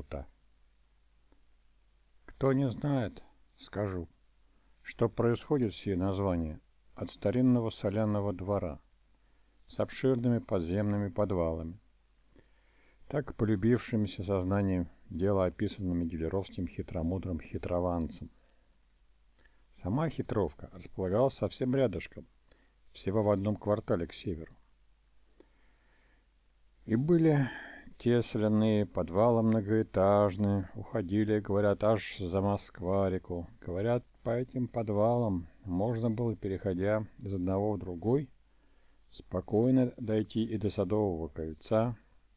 минута. Кто не знает, скажу, что происходит сие название от старинного соляного двора с обширными подземными подвалами, так полюбившимся сознанием дела описанным Менделеровским хитромудрым хитрованцем. Сама хитровка располагалась совсем рядышком, всего в одном квартале к северу. И были те соляные подвалы многоэтажные, уходили, говорят, аж за Москва-реку. Говорят, по этим подвалам можно было, переходя из одного в другой, спокойно дойти и до Садового кольца,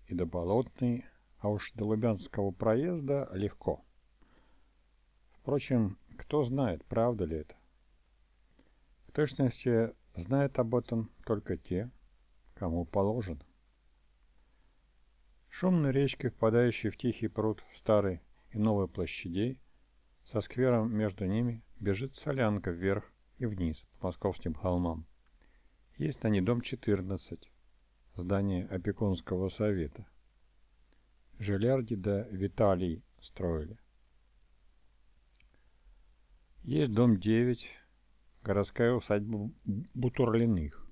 и до Болотной, а уж до Лубянского проезда легко. Впрочем, кто знает, правда ли это? В точности знают об этом только те, кому положено. Шумной речкой, впадающей в тихий пруд старой и новой площадей, со сквером между ними бежит солянка вверх и вниз по московским холмам. Есть на ней дом 14, здание опекунского совета. Желярди да Виталий строили. Есть дом 9, городская усадьба Бутурлиных,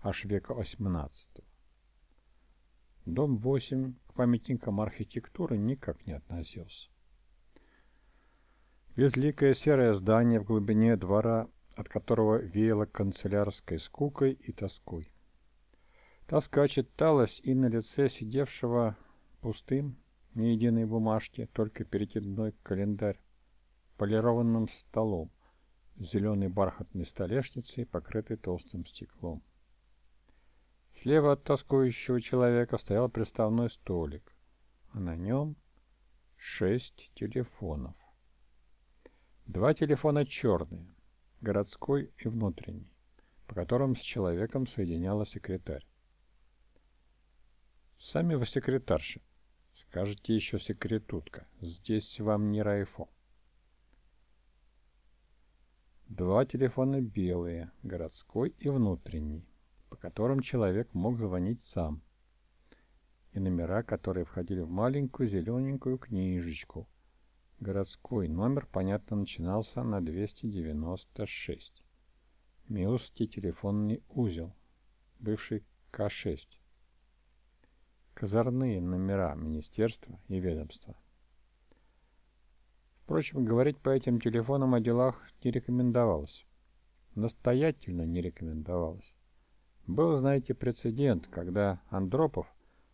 аж века 18 Дом 8 к памятникам архитектуры никак не относился. Безликое серое здание в глубине двора, от которого веяло канцелярской скукой и тоской. Тоска читалась и на лице сидевшего пустым, ни единой бумажки, только перекидной календарь, полированным столом, зеленой бархатной столешницей, покрытой толстым стеклом. Слева от тоскующего человека стоял приставной столик, а на нем шесть телефонов. Два телефона черные, городской и внутренний, по которым с человеком соединяла секретарь. Сами вы секретарши. Скажете еще секретутка. Здесь вам не райфо. Два телефона белые, городской и внутренний по которым человек мог звонить сам, и номера, которые входили в маленькую зелененькую книжечку. Городской номер, понятно, начинался на 296. Миусский телефонный узел, бывший К6. Козырные номера министерства и ведомства. Впрочем, говорить по этим телефонам о делах не рекомендовалось. Настоятельно не рекомендовалось. Был, знаете, прецедент, когда Андропов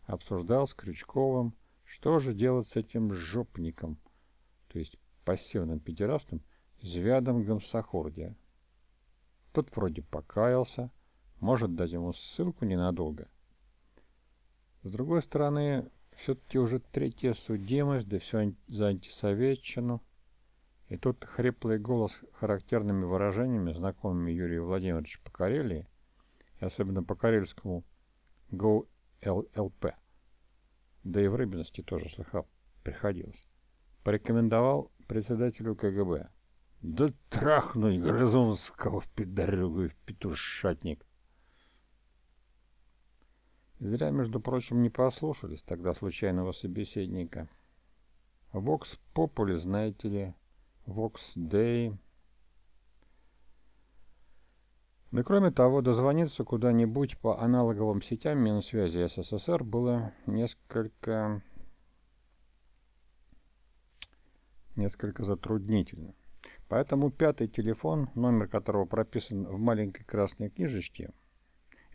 обсуждал с Крючковым, что же делать с этим жопником, то есть пассивным педерастом, Звядом Гамсахурдия. Тот вроде покаялся, может дать ему ссылку ненадолго. С другой стороны, все-таки уже третья судимость, да все за антисоветчину. И тут хриплый голос характерными выражениями, знакомыми Юрию Владимировичу по Карелии, и особенно по карельскому GoLLP. Да и в Рыбиности тоже слыхал, приходилось. Порекомендовал председателю КГБ. Да трахнуть Грызунского в пидорюгу и в петушатник. зря, между прочим, не послушались тогда случайного собеседника. Вокс Попули, знаете ли, Вокс Дэй да кроме того, дозвониться куда-нибудь по аналоговым сетям Минсвязи СССР было несколько несколько затруднительно. Поэтому пятый телефон, номер которого прописан в маленькой красной книжечке,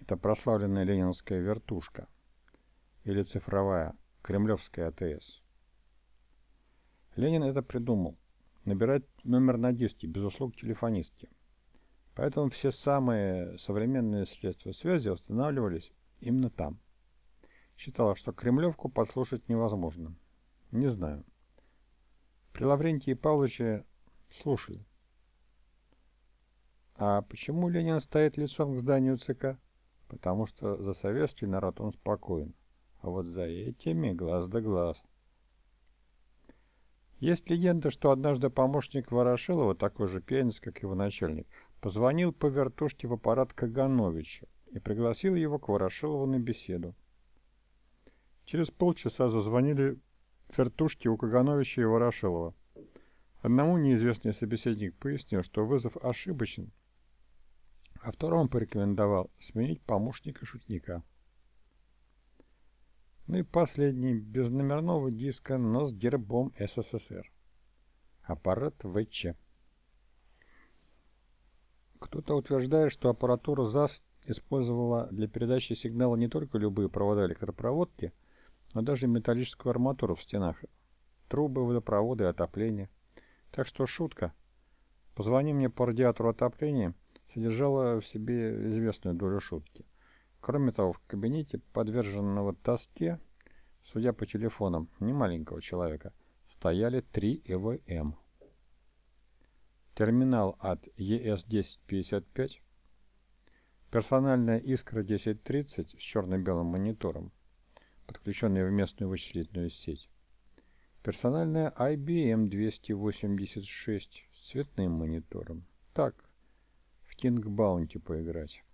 это прославленная ленинская вертушка или цифровая кремлевская АТС. Ленин это придумал. Набирать номер на диске без услуг телефонистки – Поэтому все самые современные средства связи устанавливались именно там. Считала, что Кремлевку подслушать невозможно. Не знаю. При Лаврентии Павловиче слушали. А почему Ленин стоит лицом к зданию ЦК? Потому что за советский народ он спокоен. А вот за этими глаз да глаз. Есть легенда, что однажды помощник Ворошилова, такой же пьяниц, как его начальник, Позвонил по вертушке в аппарат Кагановича и пригласил его к Ворошилову на беседу. Через полчаса зазвонили вертушки у Кагановича и Ворошилова. Одному неизвестный собеседник пояснил, что вызов ошибочен, а второму порекомендовал сменить помощника шутника. Ну и последний, без номерного диска, но с гербом СССР. Аппарат ВЧ. Кто-то утверждает, что аппаратура ЗАС использовала для передачи сигнала не только любые провода электропроводки, но даже металлическую арматуру в стенах, трубы, водопроводы отопление. Так что шутка «Позвони мне по радиатору отопления» содержала в себе известную долю шутки. Кроме того, в кабинете, подверженного тоске, судя по телефонам немаленького человека, стояли три ЭВМ. Терминал от ES-1055, персональная Искра 1030 с черно-белым монитором, подключенная в местную вычислительную сеть, персональная IBM 286 с цветным монитором. Так, в King Bounty поиграть.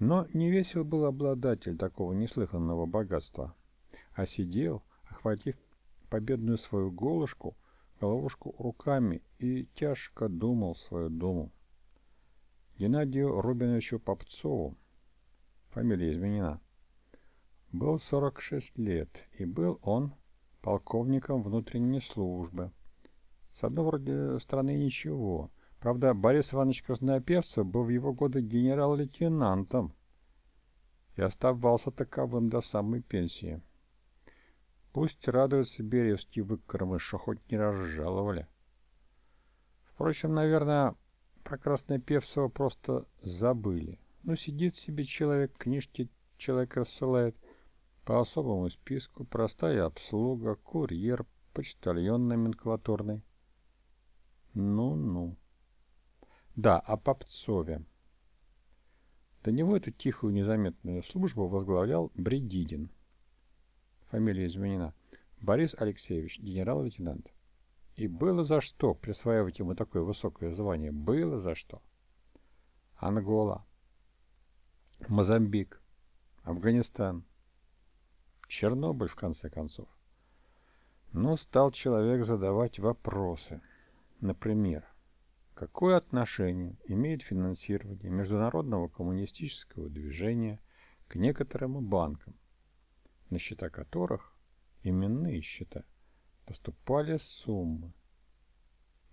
Но не весел был обладатель такого неслыханного богатства, а сидел, охватив победную свою голышку, головушку руками и тяжко думал свою думу. Геннадию Рубиновичу Попцову, фамилия изменена, был 46 лет, и был он полковником внутренней службы. С одной вроде страны ничего, Правда, Борис Иванович Краснопевцев был в его годы генерал-лейтенантом и оставался таковым до самой пенсии. Пусть радуется беревский выкормыш, что хоть не разжаловали. Впрочем, наверное, про Краснопевцева просто забыли. Ну, сидит себе человек, книжки человек рассылает по особому списку, простая обслуга, курьер, почтальон номенклатурный. Ну-ну. Да, о Попцове. До него эту тихую незаметную службу возглавлял Бредидин. Фамилия изменена. Борис Алексеевич, генерал-лейтенант. И было за что присваивать ему такое высокое звание. Было за что. Ангола, Мозамбик, Афганистан, Чернобыль, в конце концов. Но стал человек задавать вопросы. Например, Какое отношение имеет финансирование международного коммунистического движения к некоторым банкам, на счета которых, именные счета, поступали суммы?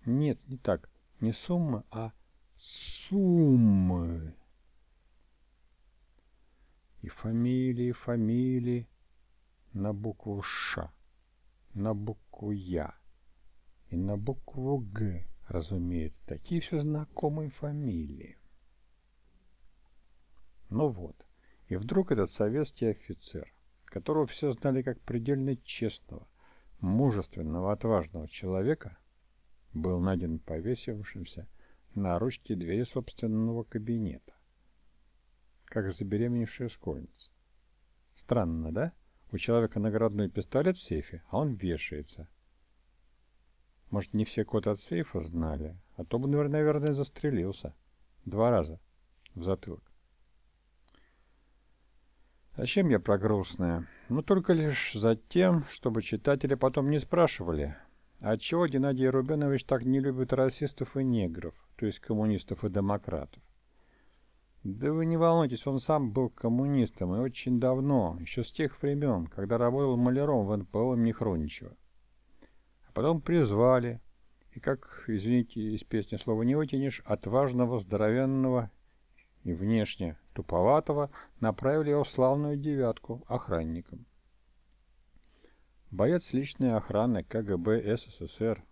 Нет, не так, не суммы, а суммы. И фамилии, фамилии на букву Ш, на букву Я и на букву Г разумеется, такие все знакомые фамилии. Ну вот, и вдруг этот советский офицер, которого все знали как предельно честного, мужественного, отважного человека, был найден повесившимся на ручке двери собственного кабинета, как забеременевшая школьница. Странно, да? У человека наградной пистолет в сейфе, а он вешается. Может, не все код от сейфа знали, а то бы, наверное, застрелился. Два раза. В затылок. Зачем я про грустное? Ну, только лишь за тем, чтобы читатели потом не спрашивали, отчего Геннадий Рубинович так не любит расистов и негров, то есть коммунистов и демократов. Да вы не волнуйтесь, он сам был коммунистом и очень давно, еще с тех времен, когда работал маляром в НПО имени Хроничева. Потом призвали, и как, извините, из песни слова не вытянешь, отважного, здоровенного и внешне туповатого направили его в славную девятку охранником. Боец личной охраны КГБ СССР.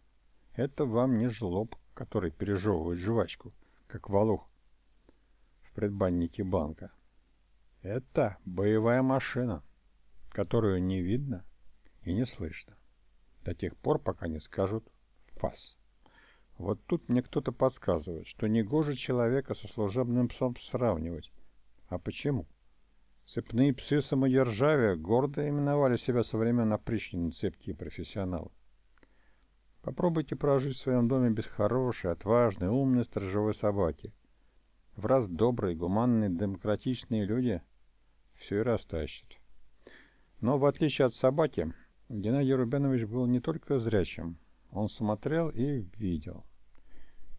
Это вам не жлоб, который пережевывает жвачку, как валух в предбаннике банка. Это боевая машина, которую не видно и не слышно до тех пор, пока не скажут «фас». Вот тут мне кто-то подсказывает, что не гоже человека со служебным псом сравнивать. А почему? Цепные псы самодержавия гордо именовали себя со времен опричнины цепкие профессионалы. Попробуйте прожить в своем доме без хорошей, отважной, умной сторожевой собаки. В раз добрые, гуманные, демократичные люди все и растащат. Но в отличие от собаки, Геннадий Рубенович был не только зрячим, он смотрел и видел.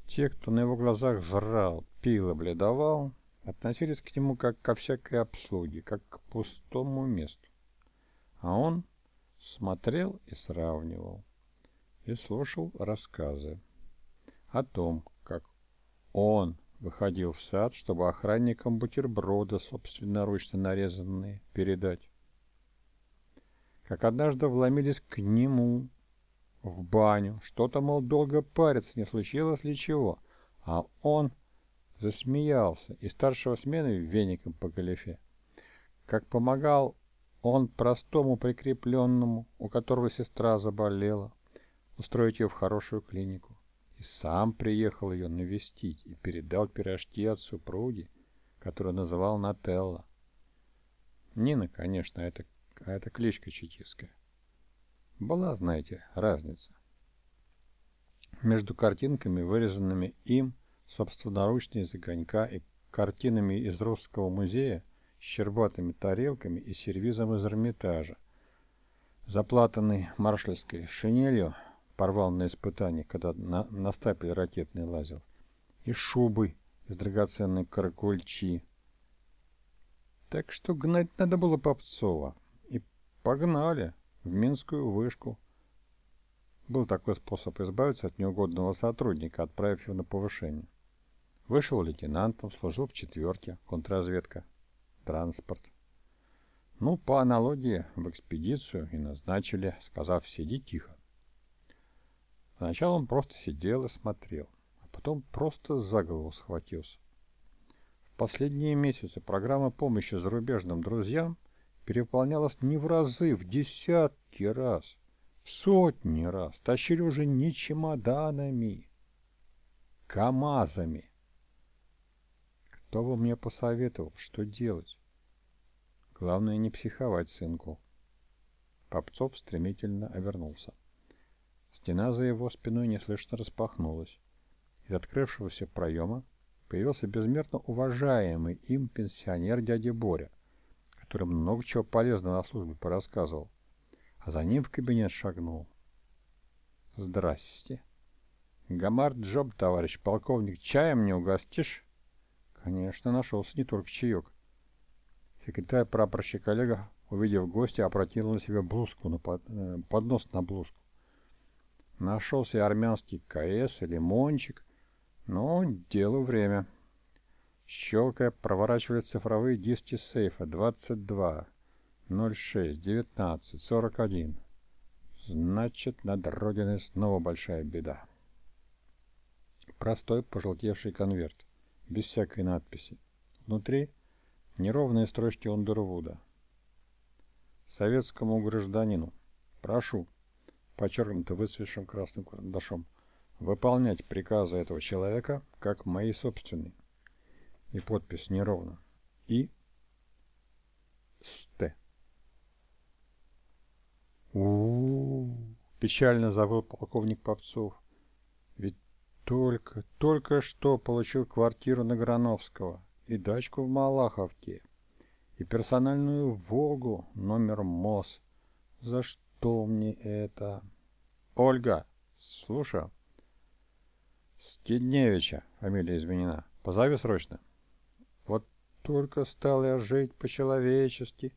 Те, кто на его глазах жрал, пил и бледовал, относились к нему как ко всякой обслуге, как к пустому месту. А он смотрел и сравнивал, и слушал рассказы о том, как он выходил в сад, чтобы охранникам бутерброды собственноручно нарезанные передать. Как однажды вломились к нему в баню, что-то, мол, долго париться, не случилось ли чего, а он засмеялся и старшего смены веником по галифе. Как помогал он простому прикрепленному, у которого сестра заболела, устроить ее в хорошую клинику и сам приехал ее навестить и передал пирожки от супруги, которую называл Нателла. Нина, конечно, это, а это кличка чекистская. Была, знаете, разница. Между картинками, вырезанными им собственноручно из огонька и картинами из Русского музея щербатыми тарелками и сервизом из Эрмитажа, заплатанный маршальской шинелью, порвал на испытании, когда на, на стапель ракетный лазил. И шубы из драгоценной каракульчи. Так что гнать надо было Попцова. И погнали в Минскую вышку. Был такой способ избавиться от неугодного сотрудника, отправив его на повышение. Вышел лейтенантом, служил в четверке, контрразведка, транспорт. Ну, по аналогии, в экспедицию и назначили, сказав «сиди тихо». Сначала он просто сидел и смотрел, а потом просто за голову схватился. В последние месяцы программа помощи зарубежным друзьям переполнялась не в разы, в десятки раз, в сотни раз. Тащили уже не чемоданами, КАМАЗами. Кто бы мне посоветовал, что делать? Главное не психовать, сынку. Попцов стремительно обернулся. Стена за его спиной неслышно распахнулась. Из открывшегося проема появился безмерно уважаемый им пенсионер дядя Боря, который много чего полезного на службе порассказывал. А за ним в кабинет шагнул. «Здрасте!» «Гамар Джоб, товарищ полковник, чаем не угостишь?» Конечно, нашелся не только чаек. Секретарь прапорщик Олега, увидев гостя, опротянул на себе блузку, на под, э, поднос на блузку. Нашелся и армянский КС и лимончик. Но делу время. Щелкая, проворачивает цифровые диски сейфа 22, 06, 19, 41. Значит, над Родиной снова большая беда. Простой пожелтевший конверт, без всякой надписи. Внутри неровные строчки Ундервуда. Советскому гражданину. Прошу, подчеркнуто высветшим красным карандашом, выполнять приказы этого человека, как мои собственные. И подпись неровно. И Ст. У, -у, -у печально завыл полковник Попцов. Только, только что получил квартиру на Грановского и дачку в Малаховке, и персональную «Волгу» номер МОС. За что мне это? Ольга, слушаю. Стедневича, фамилия изменена. Позови срочно. Вот только стал я жить по-человечески.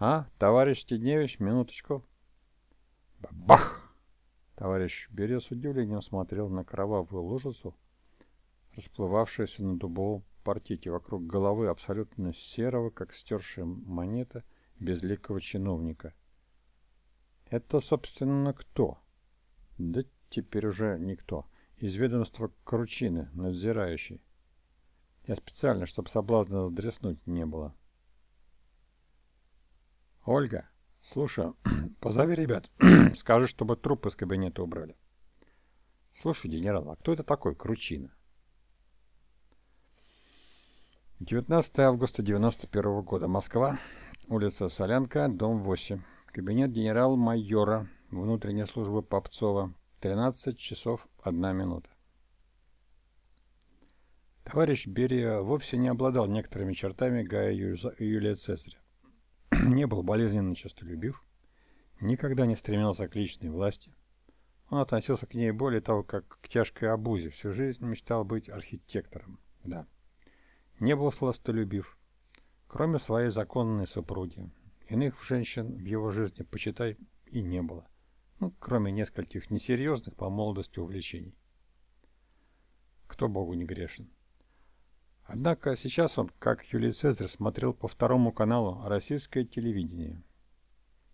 А, товарищ Стедневич, минуточку. Бах! Товарищ Берия с удивлением смотрел на кровавую лужицу, расплывавшуюся на дубовом партике вокруг головы абсолютно серого, как стершая монета, безликого чиновника — это, собственно, кто? Да теперь уже никто. Из ведомства Кручины, надзирающий. Я специально, чтобы соблазна сдреснуть не было. Ольга, слушай, позови ребят. Скажи, чтобы труп из кабинета убрали. Слушай, генерал, а кто это такой Кручина? 19 августа 91 года. Москва. Улица Солянка, дом 8. Кабинет генерал-майора внутренней службы Попцова. 13 часов 1 минута. Товарищ Берия вовсе не обладал некоторыми чертами Гая Юлия Цезаря. не был болезненно честолюбив, никогда не стремился к личной власти. Он относился к ней более того, как к тяжкой обузе. Всю жизнь мечтал быть архитектором. Да. Не был сластолюбив. Кроме своей законной супруги. Иных женщин в его жизни, почитай, и не было. Ну, кроме нескольких несерьезных по молодости увлечений. Кто Богу не грешен. Однако сейчас он, как Юлий Цезарь, смотрел по второму каналу российское телевидение.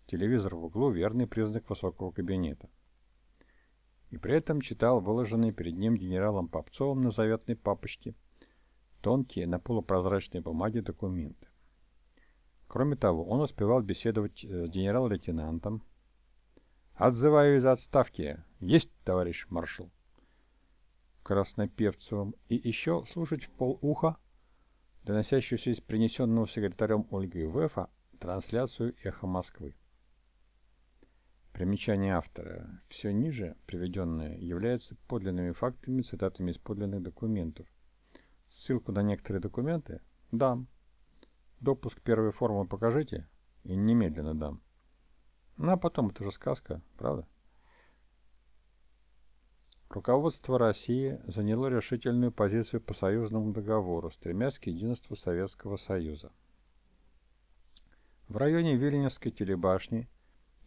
Телевизор в углу – верный признак высокого кабинета. И при этом читал выложенные перед ним генералом Попцовым на заветной папочке тонкие на полупрозрачной бумаге документы. Кроме того, он успевал беседовать э, с генерал-лейтенантом. «Отзываю из отставки! Есть, товарищ маршал!» Краснопевцевым и еще слушать в полуха доносящуюся из принесенного секретарем Ольгой Вефа трансляцию «Эхо Москвы». Примечание автора. Все ниже приведенное является подлинными фактами, цитатами из подлинных документов. Ссылку на некоторые документы дам. Допуск первой формы покажите и немедленно дам. Ну а потом это же сказка, правда? Руководство России заняло решительную позицию по союзному договору, стремясь к единству Советского Союза. В районе Вильнюсской телебашни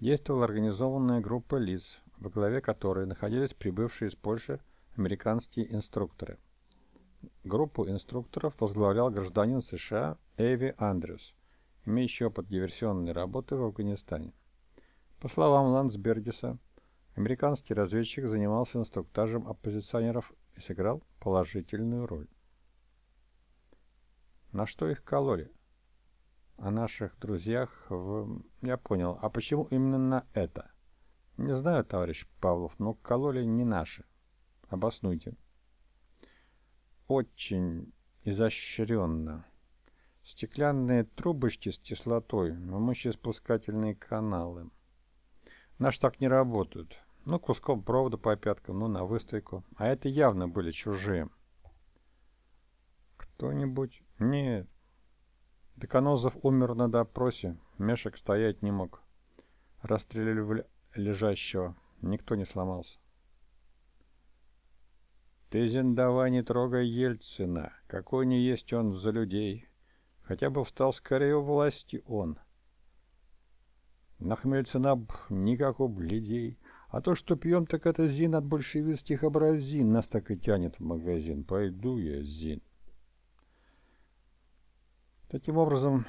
действовала организованная группа лиц, во главе которой находились прибывшие из Польши американские инструкторы. Группу инструкторов возглавлял гражданин США Эви Андрюс, имеющий опыт диверсионной работы в Афганистане. По словам Ландсбергеса, Американский разведчик занимался инструктажем оппозиционеров и сыграл положительную роль. На что их кололи? О наших друзьях в... Я понял. А почему именно на это? Не знаю, товарищ Павлов, но кололи не наши. Обоснуйте. Очень изощренно. Стеклянные трубочки с кислотой, мочеиспускательные каналы. Наши так не работают. Ну, куском провода по пяткам, ну, на выстойку. А это явно были чужие. Кто-нибудь? Нет. Деканозов умер на допросе. Мешек стоять не мог. Расстреляли лежащего. Никто не сломался. Ты, Зиндава, не трогай Ельцина. Какой не есть он за людей. Хотя бы встал скорее у власти он. — на Хмельцина б никакого людей. А то, что пьем, так это Зин от большевистских образин. Нас так и тянет в магазин. Пойду я, Зин. Таким образом,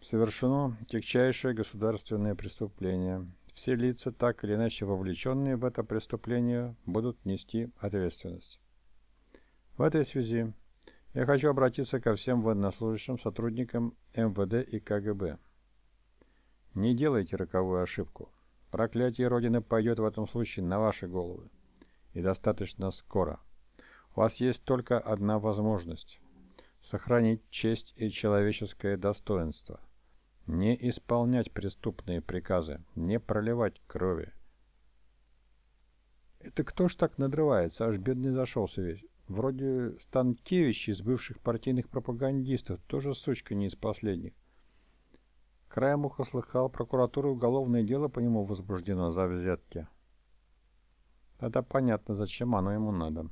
совершено тягчайшее государственное преступление. Все лица, так или иначе вовлеченные в это преступление, будут нести ответственность. В этой связи я хочу обратиться ко всем военнослужащим сотрудникам МВД и КГБ. Не делайте роковую ошибку. Проклятие Родины пойдет в этом случае на ваши головы. И достаточно скоро. У вас есть только одна возможность. Сохранить честь и человеческое достоинство. Не исполнять преступные приказы. Не проливать крови. Это кто ж так надрывается? Аж бедный зашелся весь. Вроде Станкевич из бывших партийных пропагандистов. Тоже сучка не из последних. Краем уха слыхал, прокуратура уголовное дело по нему возбуждено за взятки. Это понятно, зачем оно ему надо.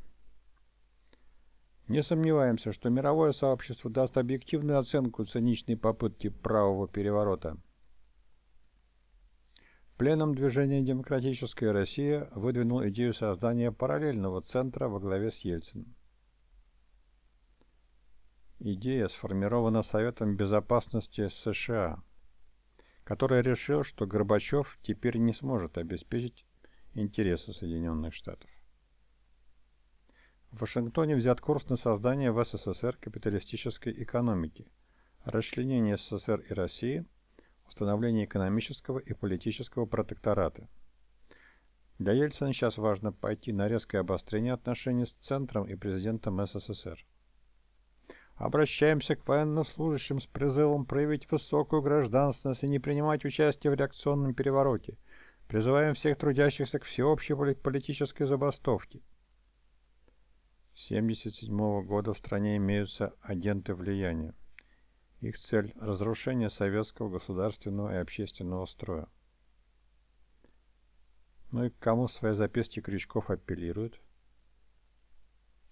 Не сомневаемся, что мировое сообщество даст объективную оценку циничной попытки правого переворота. Пленом движения «Демократическая Россия» выдвинул идею создания параллельного центра во главе с Ельциным. Идея сформирована Советом Безопасности США – который решил, что Горбачев теперь не сможет обеспечить интересы Соединенных Штатов. В Вашингтоне взят курс на создание в СССР капиталистической экономики, расчленение СССР и России, установление экономического и политического протектората. Для Ельцина сейчас важно пойти на резкое обострение отношений с Центром и президентом СССР. Обращаемся к военнослужащим с призывом проявить высокую гражданственность и не принимать участие в реакционном перевороте. Призываем всех трудящихся к всеобщей политической забастовке. С 1977 года в стране имеются агенты влияния. Их цель – разрушение советского государственного и общественного строя. Ну и к кому свои записки Крючков апеллирует?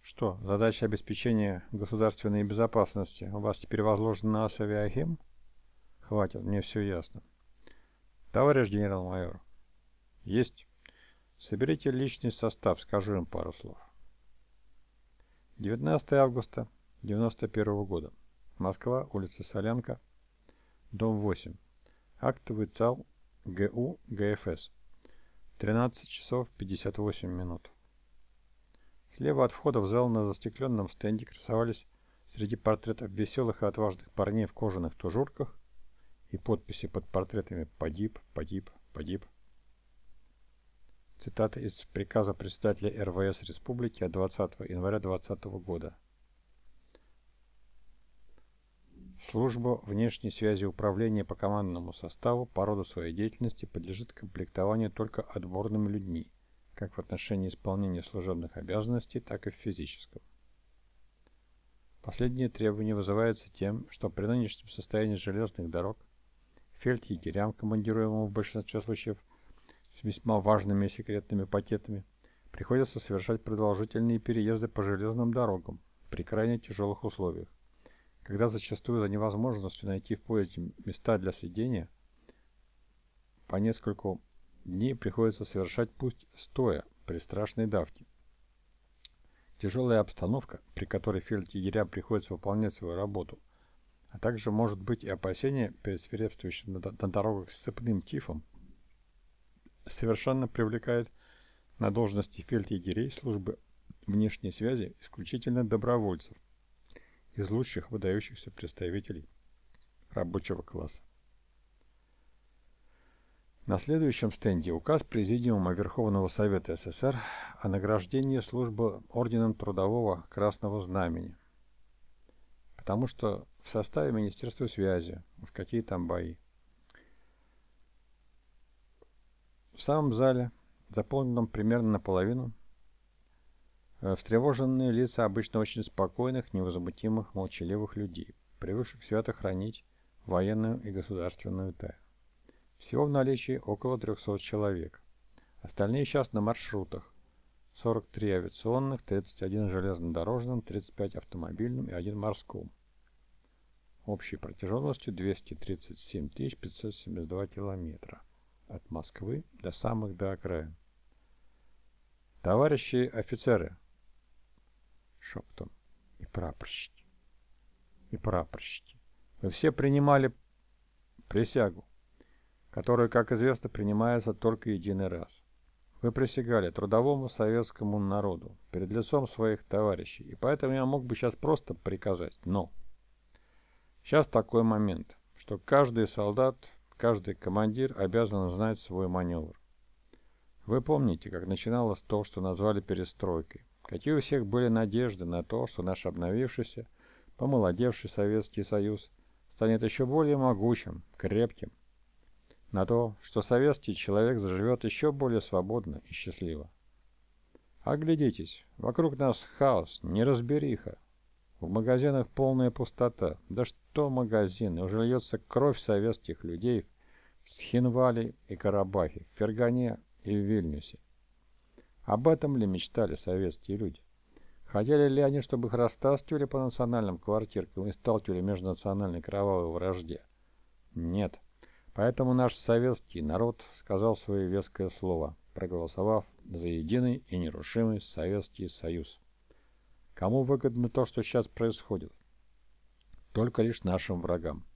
Что, задача обеспечения государственной безопасности у вас теперь возложена на Асавиахим? Хватит, мне все ясно. Товарищ генерал-майор. Есть. Соберите личный состав, скажу им пару слов. 19 августа 91 года. Москва, улица Солянка, дом 8. Актовый зал ГУ ГФС. 13 часов 58 минут. Слева от входа в зал на застекленном стенде красовались среди портретов веселых и отважных парней в кожаных тужурках и подписи под портретами «Погиб», «Погиб», «Погиб». Цитата из приказа председателя РВС Республики от 20 января 2020 года. Служба внешней связи управления по командному составу по роду своей деятельности подлежит комплектованию только отборными людьми, как в отношении исполнения служебных обязанностей, так и в физическом. Последнее требование вызывается тем, что при нынешнем состоянии железных дорог фельдъегерям, командируемым в большинстве случаев с весьма важными секретными пакетами, приходится совершать продолжительные переезды по железным дорогам при крайне тяжелых условиях, когда зачастую за невозможностью найти в поезде места для сидения по нескольку дней приходится совершать путь стоя при страшной давке. Тяжелая обстановка, при которой фельдъегерям приходится выполнять свою работу, а также может быть и опасение перед свирепствующим на, на дорогах с цепным тифом, совершенно привлекает на должности фельдъегерей службы внешней связи исключительно добровольцев из лучших выдающихся представителей рабочего класса. На следующем стенде указ Президиума Верховного Совета СССр о награждении службы Орденом Трудового Красного Знамени. Потому что в составе Министерства связи, уж какие там бои. В самом зале, заполненном примерно наполовину, э, встревоженные лица обычно очень спокойных, невозмутимых, молчаливых людей, привыкших свято хранить военную и государственную тайну. Всего в наличии около 300 человек. Остальные сейчас на маршрутах. 43 авиационных, 31 железнодорожным, 35 автомобильным и 1 морском. Общей протяженностью 237 572 километра. От Москвы до самых до окраин. Товарищи офицеры, шепотом, и прапорщики, и прапорщики, вы все принимали присягу которое, как известно, принимается только единый раз. Вы присягали трудовому советскому народу перед лицом своих товарищей, и поэтому я мог бы сейчас просто приказать, но сейчас такой момент, что каждый солдат, каждый командир обязан знать свой маневр. Вы помните, как начиналось то, что назвали перестройкой, какие у всех были надежды на то, что наш обновившийся, помолодевший Советский Союз станет еще более могучим, крепким, на то, что советский человек заживет еще более свободно и счастливо. Оглядитесь, вокруг нас хаос, неразбериха. В магазинах полная пустота. Да что магазины, уже льется кровь советских людей в Схинвале и Карабахе, в Фергане и в Вильнюсе. Об этом ли мечтали советские люди? Хотели ли они, чтобы их растаскивали по национальным квартиркам и сталкивали межнациональной кровавой вражде? Нет. Поэтому наш советский народ сказал свое веское слово, проголосовав за единый и нерушимый Советский Союз. Кому выгодно то, что сейчас происходит? Только лишь нашим врагам.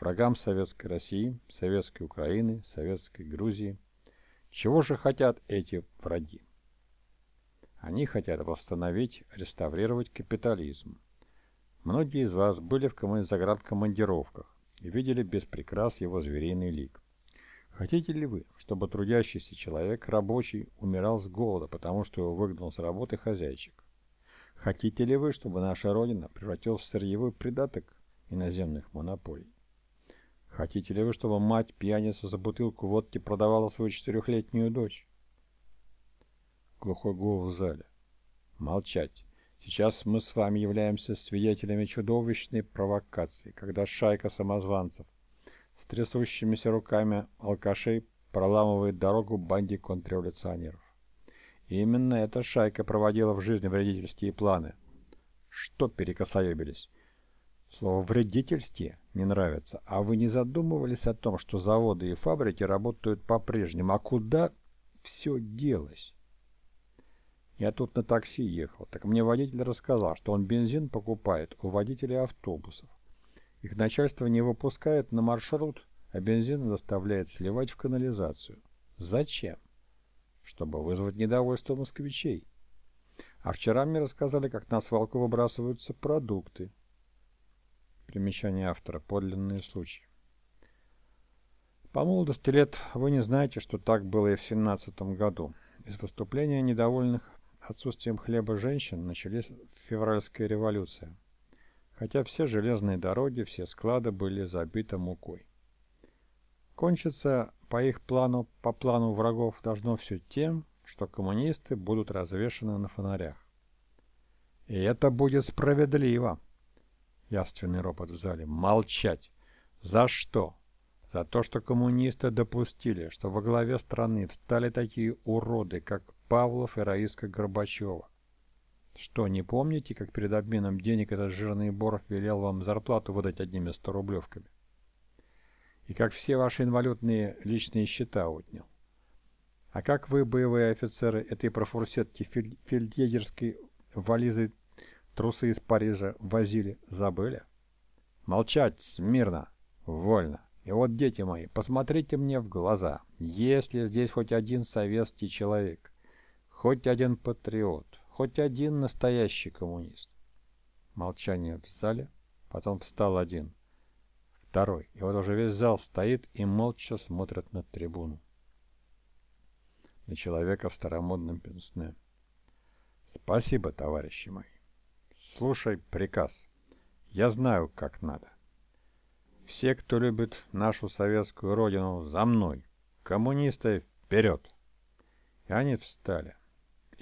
Врагам Советской России, Советской Украины, Советской Грузии. Чего же хотят эти враги? Они хотят восстановить, реставрировать капитализм. Многие из вас были в заградкомандировках и видели без прикрас его звериный лик. Хотите ли вы, чтобы трудящийся человек, рабочий, умирал с голода, потому что его выгнал с работы хозяйчик? Хотите ли вы, чтобы наша Родина превратилась в сырьевой придаток иноземных монополий? Хотите ли вы, чтобы мать пьяница за бутылку водки продавала свою четырехлетнюю дочь? Глухой голос в зале. Молчать. Сейчас мы с вами являемся свидетелями чудовищной провокации, когда шайка самозванцев с трясущимися руками алкашей проламывает дорогу банде контрреволюционеров. И именно эта шайка проводила в жизни вредительские планы. Что перекосоебились? Слово «вредительские» не нравится. А вы не задумывались о том, что заводы и фабрики работают по-прежнему? А куда все делось? Я тут на такси ехал. Так мне водитель рассказал, что он бензин покупает у водителей автобусов. Их начальство не выпускает на маршрут, а бензин заставляет сливать в канализацию. Зачем? Чтобы вызвать недовольство москвичей. А вчера мне рассказали, как на свалку выбрасываются продукты. Примечание автора. Подлинные случаи. По молодости лет вы не знаете, что так было и в семнадцатом году. Из выступления недовольных отсутствием хлеба женщин начались февральская революция. Хотя все железные дороги, все склады были забиты мукой. Кончится по их плану, по плану врагов должно все тем, что коммунисты будут развешаны на фонарях. И это будет справедливо. Явственный ропот в зале. Молчать. За что? За то, что коммунисты допустили, что во главе страны встали такие уроды, как Павлов и Раиска Горбачева. Что, не помните, как перед обменом денег этот жирный Боров велел вам зарплату выдать одними 100-рублевками? И как все ваши инвалютные личные счета отнял? А как вы, боевые офицеры этой профурсетки фель фельдъегерской вализы трусы из Парижа возили, забыли? Молчать смирно, вольно. И вот, дети мои, посмотрите мне в глаза. Если здесь хоть один советский человек, хоть один патриот, хоть один настоящий коммунист. Молчание в зале, потом встал один, второй, и вот уже весь зал стоит и молча смотрит на трибуну. На человека в старомодном пенсне. Спасибо, товарищи мои. Слушай приказ. Я знаю, как надо. Все, кто любит нашу советскую родину, за мной. Коммунисты вперед. И они встали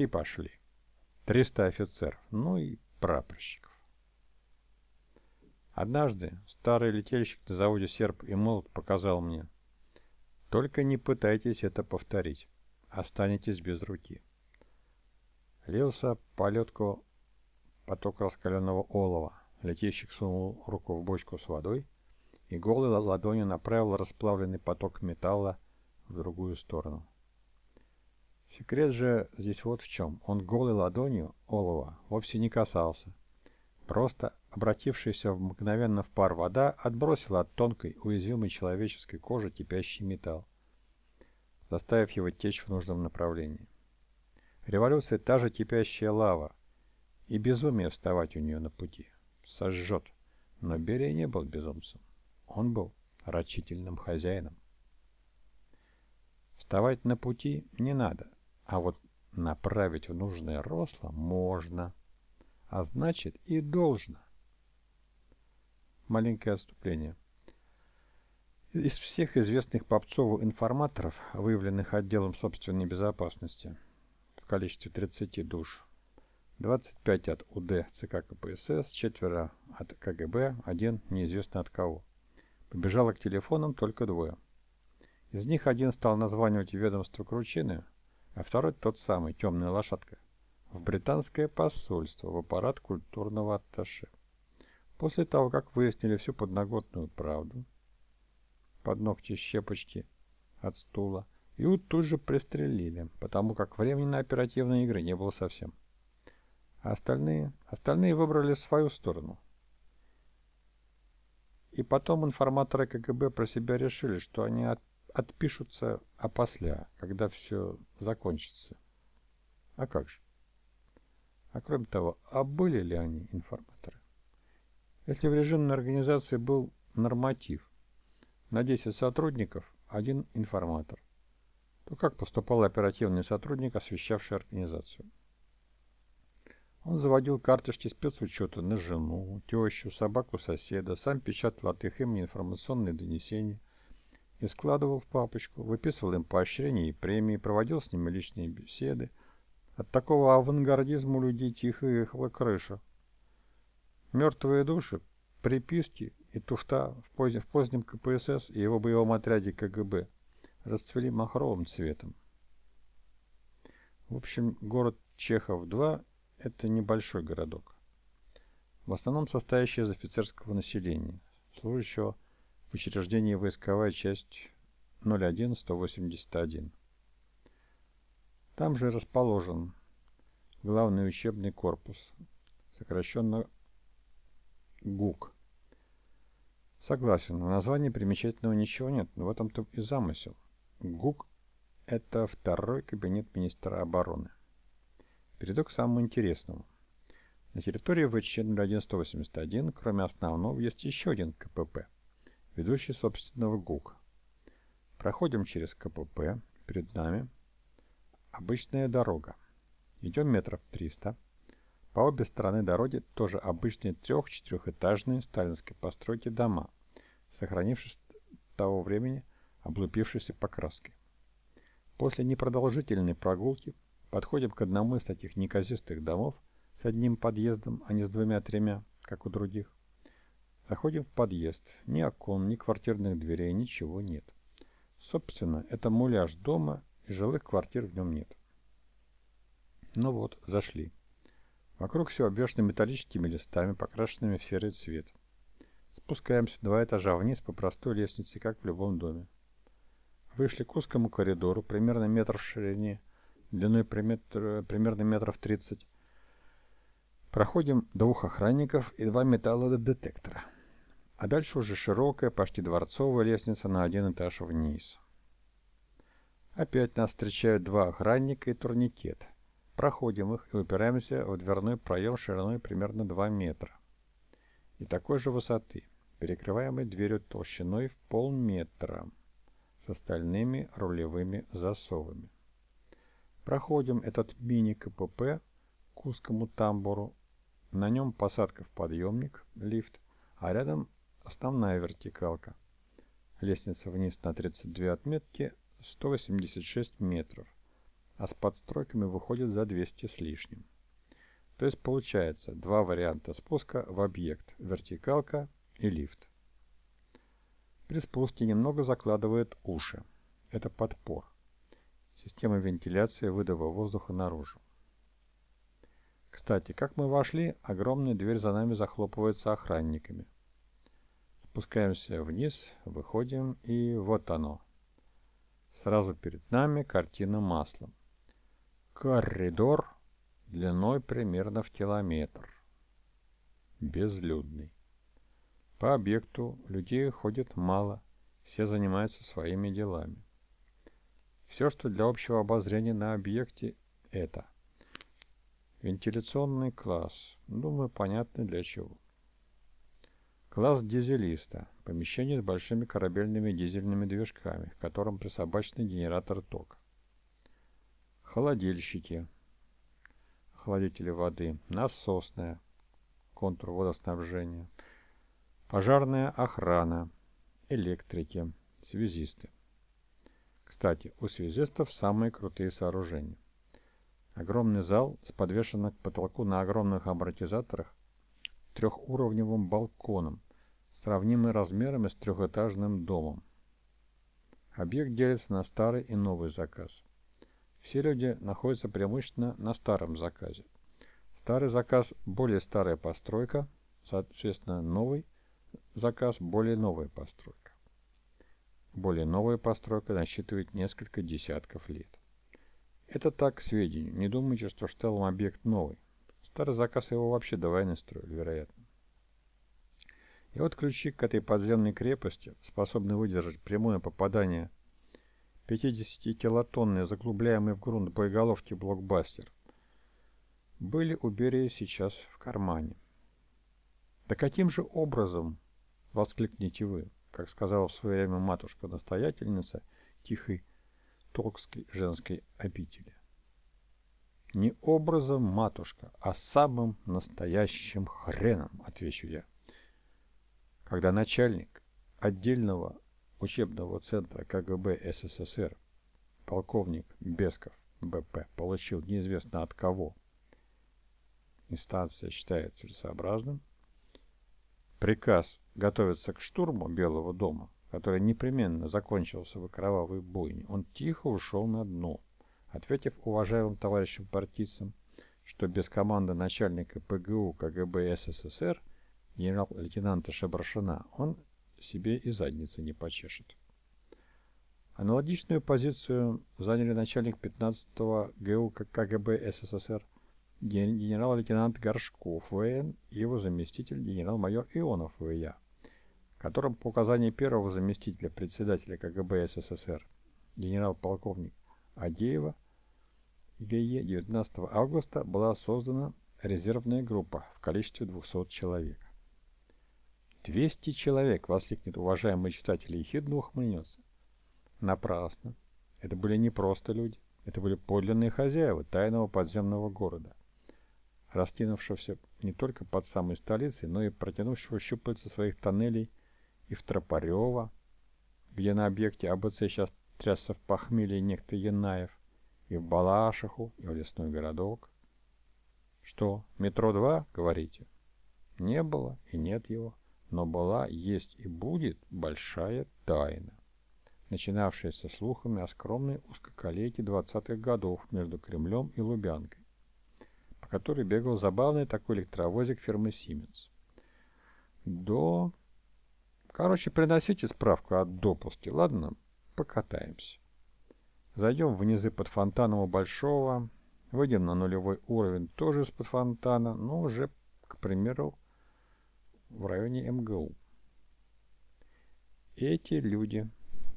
и пошли. 300 офицеров, ну и прапорщиков. Однажды старый летельщик на заводе «Серп и молот» показал мне. Только не пытайтесь это повторить. Останетесь без руки. Лился полетку поток раскаленного олова. Летельщик сунул руку в бочку с водой и голой ладонью направил расплавленный поток металла в другую сторону. Секрет же здесь вот в чем. Он голой ладонью олова вовсе не касался. Просто обратившаяся в мгновенно в пар вода отбросила от тонкой, уязвимой человеческой кожи кипящий металл, заставив его течь в нужном направлении. Революция та же кипящая лава, и безумие вставать у нее на пути. Сожжет. Но Берия не был безумцем. Он был рачительным хозяином. Вставать на пути не надо. А вот направить в нужное русло можно. А значит и должно. Маленькое отступление. Из всех известных Попцову информаторов, выявленных отделом собственной безопасности в количестве 30 душ, 25 от УД ЦК КПСС, четверо от КГБ, один неизвестно от кого. Побежало к телефонам только двое. Из них один стал названивать ведомство Кручины, а второй тот самый, темная лошадка, в британское посольство, в аппарат культурного атташе. После того, как выяснили всю подноготную правду, под ногти щепочки от стула, Ю тут же пристрелили, потому как времени на оперативные игры не было совсем. А остальные, остальные выбрали свою сторону. И потом информаторы КГБ про себя решили, что они от отпишутся опосля, когда все закончится. А как же? А кроме того, а были ли они информаторы? Если в режимной организации был норматив на 10 сотрудников, один информатор, то как поступал оперативный сотрудник, освещавший организацию? Он заводил карточки спецучета на жену, тещу, собаку соседа, сам печатал от их имени информационные донесения – и складывал в папочку, выписывал им поощрения и премии, проводил с ними личные беседы. От такого авангардизма у людей тихо ехала крыша. Мертвые души, приписки и туфта в позднем, в позднем КПСС и его боевом отряде КГБ расцвели махровым цветом. В общем, город Чехов-2 – это небольшой городок, в основном состоящий из офицерского населения, служащего в учреждении войсковая часть 01-181. Там же расположен главный учебный корпус, сокращенно ГУК. Согласен, в названии примечательного ничего нет, но в этом-то и замысел. ГУК – это второй кабинет министра обороны. Перейду к самому интересному. На территории ВЧ 01181, кроме основного, есть еще один КПП, ведущий собственного ГУК. Проходим через КПП, перед нами обычная дорога. Идем метров 300. По обе стороны дороги тоже обычные трех-четырехэтажные сталинской постройки дома, сохранившись того времени облупившейся покраской. После непродолжительной прогулки подходим к одному из таких неказистых домов с одним подъездом, а не с двумя-тремя, как у других. Заходим в подъезд. Ни окон, ни квартирных дверей, ничего нет. Собственно, это муляж дома, и жилых квартир в нем нет. Ну вот, зашли. Вокруг все обвешано металлическими листами, покрашенными в серый цвет. Спускаемся два этажа вниз по простой лестнице, как в любом доме. Вышли к узкому коридору, примерно метр в ширине, длиной примерно метров 30. Проходим двух охранников и два металлодетектора. А дальше уже широкая, почти дворцовая лестница на один этаж вниз. Опять нас встречают два охранника и турникет. Проходим их и упираемся в дверной проем шириной примерно 2 метра. И такой же высоты, перекрываемой дверью толщиной в полметра с остальными рулевыми засовами. Проходим этот мини-КПП к узкому тамбуру. На нем посадка в подъемник, лифт, а рядом основная вертикалка. Лестница вниз на 32 отметки, 186 метров, а с подстройками выходит за 200 с лишним. То есть получается два варианта спуска в объект – вертикалка и лифт. При спуске немного закладывает уши. Это подпор. Система вентиляции выдува воздуха наружу. Кстати, как мы вошли, огромная дверь за нами захлопывается охранниками. Спускаемся вниз, выходим, и вот оно. Сразу перед нами картина маслом. Коридор длиной примерно в километр. Безлюдный. По объекту людей ходит мало, все занимаются своими делами. Все, что для общего обозрения на объекте, это вентиляционный класс, думаю, понятно для чего. Класс дизелиста, помещение с большими корабельными дизельными движками, к которым присобачены генератор тока. Холодильщики, охладители воды, насосная, контур водоснабжения – пожарная охрана, электрики, связисты. Кстати, у связистов самые крутые сооружения. Огромный зал с подвешенным к потолку на огромных амортизаторах трехуровневым балконом, сравнимый размерами с трехэтажным домом. Объект делится на старый и новый заказ. Все люди находятся преимущественно на старом заказе. Старый заказ – более старая постройка, соответственно, новый заказ более новая постройка. Более новая постройка насчитывает несколько десятков лет. Это так, к сведению. Не думайте, что штеллом объект новый. Старый заказ его вообще до войны строили, вероятно. И вот ключи к этой подземной крепости, способны выдержать прямое попадание 50-килотонной заглубляемой в грунт боеголовки блокбастер, были у Берии сейчас в кармане. Да каким же образом — воскликните вы, как сказала в свое время матушка-настоятельница тихой толкской женской обители. Не образом, матушка, а самым настоящим хреном, отвечу я. Когда начальник отдельного учебного центра КГБ СССР, полковник Бесков, БП, получил неизвестно от кого, инстанция считает целесообразным, приказ готовиться к штурму Белого дома который непременно закончился бы кровавой бойней, он тихо ушел на дно, ответив уважаемым товарищам партийцам, что без команды начальника ПГУ КГБ СССР генерал-лейтенанта Шебаршина он себе и задницы не почешет. Аналогичную позицию заняли начальник 15-го ГУ КГБ СССР генерал-лейтенант Горшков ВН и его заместитель генерал-майор Ионов ВЯ, которым по указанию первого заместителя председателя КГБ СССР генерал-полковник Адеева ВЕ 19 августа была создана резервная группа в количестве 200 человек. 200 человек, воскликнет уважаемый читатель и хидно ухмыльнется. Напрасно. Это были не просто люди, это были подлинные хозяева тайного подземного города, растянувшегося не только под самой столицей, но и протянувшего щупальца своих тоннелей и в Тропарево, где на объекте АБЦ сейчас трясся в похмелье некто Янаев, и в Балашиху, и в лесной городок. Что, метро 2, говорите? Не было и нет его, но была, есть и будет большая тайна начинавшаяся слухами о скромной узкоколейке 20-х годов между Кремлем и Лубянкой, по которой бегал забавный такой электровозик фирмы Siemens. До... Короче, приносите справку от допуски, ладно? Покатаемся. Зайдем в под фонтаном у Большого, выйдем на нулевой уровень тоже из-под фонтана, но уже, к примеру, в районе МГУ. Эти люди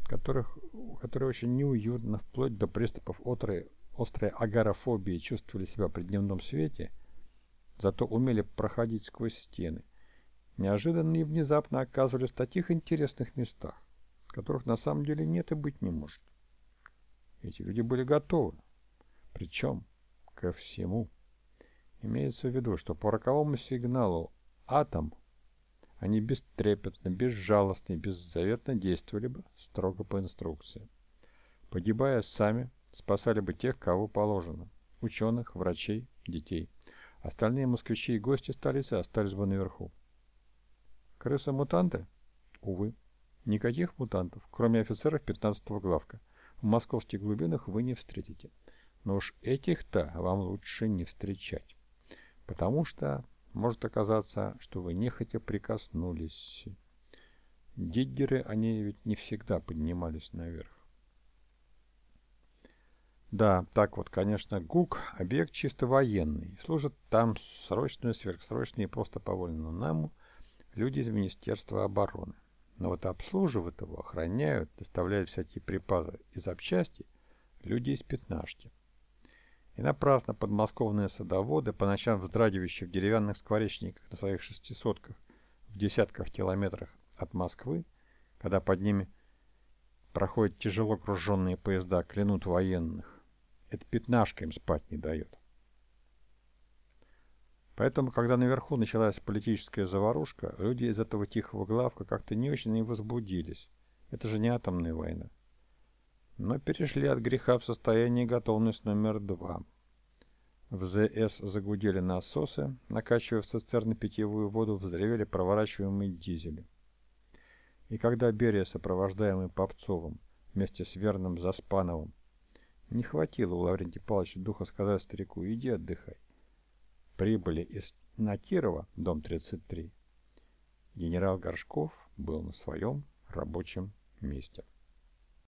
которых, которые очень неуютно, вплоть до приступов острой, острой агорафобии чувствовали себя при дневном свете, зато умели проходить сквозь стены, неожиданно и внезапно оказывались в таких интересных местах, которых на самом деле нет и быть не может. Эти люди были готовы. Причем ко всему. Имеется в виду, что по роковому сигналу атом они бестрепетно, безжалостно и беззаветно действовали бы строго по инструкции. Погибая сами, спасали бы тех, кого положено. Ученых, врачей, детей. Остальные москвичи и гости столицы остались бы наверху. Крысы-мутанты? Увы. Никаких мутантов, кроме офицеров 15-го главка. В московских глубинах вы не встретите. Но уж этих-то вам лучше не встречать. Потому что может оказаться, что вы нехотя прикоснулись. Диггеры, они ведь не всегда поднимались наверх. Да, так вот, конечно, ГУК – объект чисто военный. Служат там срочные, сверхсрочные и просто по вольному наму люди из Министерства обороны. Но вот обслуживают его, охраняют, доставляют всякие припасы и запчасти люди из пятнашки. И напрасно подмосковные садоводы, по ночам вздрагивающие в деревянных скворечниках на своих шестисотках в десятках километрах от Москвы, когда под ними проходят тяжело груженные поезда, клянут военных. Это пятнашка им спать не дает. Поэтому, когда наверху началась политическая заварушка, люди из этого тихого главка как-то не очень и возбудились. Это же не атомная война но перешли от греха в состояние готовность номер два. В ЗС загудели насосы, накачивая в цистерны питьевую воду, взревели проворачиваемые дизели. И когда Берия, сопровождаемый Попцовым, вместе с верным Заспановым, не хватило у Лаврентия Павловича духа сказать старику «иди отдыхай», прибыли из Накирова, дом 33, генерал Горшков был на своем рабочем месте.